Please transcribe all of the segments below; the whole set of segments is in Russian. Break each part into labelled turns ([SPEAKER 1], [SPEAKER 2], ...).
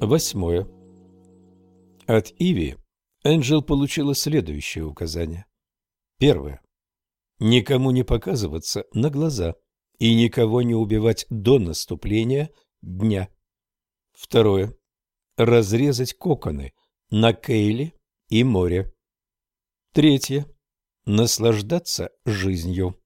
[SPEAKER 1] Восьмое. От Иви Энджел получила следующее указание. Первое. Никому не показываться на глаза и никого не убивать до наступления дня. Второе. Разрезать коконы на Кейле и море. Третье. Наслаждаться жизнью.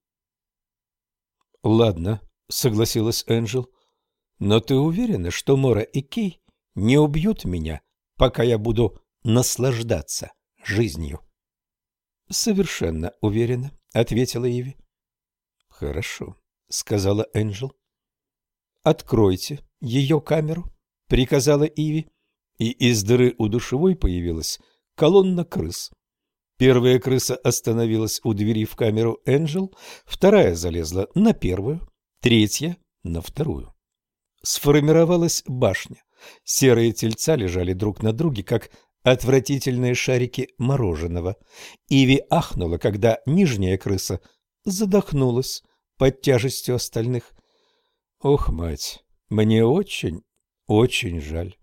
[SPEAKER 1] «Ладно», — согласилась Энджел, — «но ты уверена, что Мора и Кей не убьют меня, пока я буду наслаждаться жизнью. Совершенно уверена, ответила Иви. Хорошо, сказала Энджел. Откройте ее камеру, приказала Иви, и из дыры у душевой появилась колонна крыс. Первая крыса остановилась у двери в камеру Энджел, вторая залезла на первую, третья — на вторую. Сформировалась башня. Серые тельца лежали друг на друге, как отвратительные шарики мороженого. Иви ахнула, когда нижняя крыса задохнулась под тяжестью остальных. Ох, мать, мне очень, очень жаль.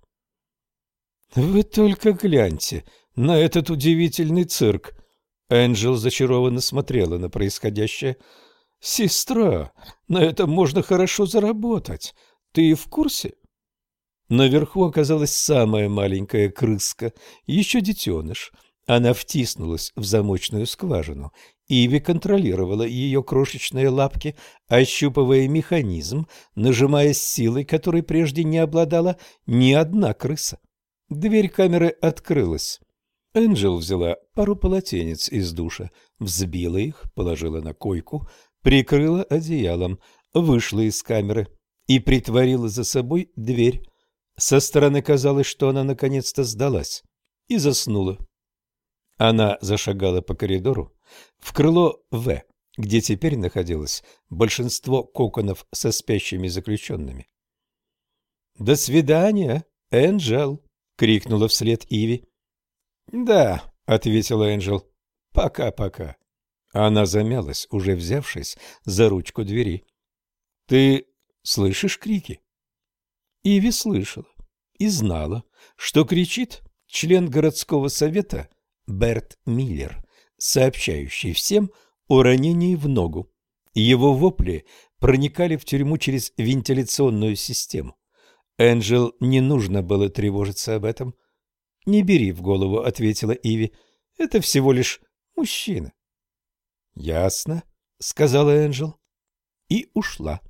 [SPEAKER 1] Вы только гляньте на этот удивительный цирк. Энджел зачарованно смотрела на происходящее. Сестра, на этом можно хорошо заработать. Ты в курсе? Наверху оказалась самая маленькая крыска, еще детеныш. Она втиснулась в замочную скважину. Иви контролировала ее крошечные лапки, ощупывая механизм, нажимая с силой, которой прежде не обладала ни одна крыса. Дверь камеры открылась. Энджел взяла пару полотенец из душа, взбила их, положила на койку, прикрыла одеялом, вышла из камеры и притворила за собой дверь. Со стороны казалось, что она наконец-то сдалась и заснула. Она зашагала по коридору в крыло В, где теперь находилось большинство коконов со спящими заключенными. «До свидания, Энджел!» — крикнула вслед Иви. «Да», — ответила Энджел, — «пока-пока». Она замялась, уже взявшись за ручку двери. «Ты слышишь крики?» Иви слышала и знала, что кричит член городского совета Берт Миллер, сообщающий всем о ранении в ногу. Его вопли проникали в тюрьму через вентиляционную систему. Энджел не нужно было тревожиться об этом. «Не бери в голову», — ответила Иви. «Это всего лишь мужчина». «Ясно», — сказала Энджел и ушла.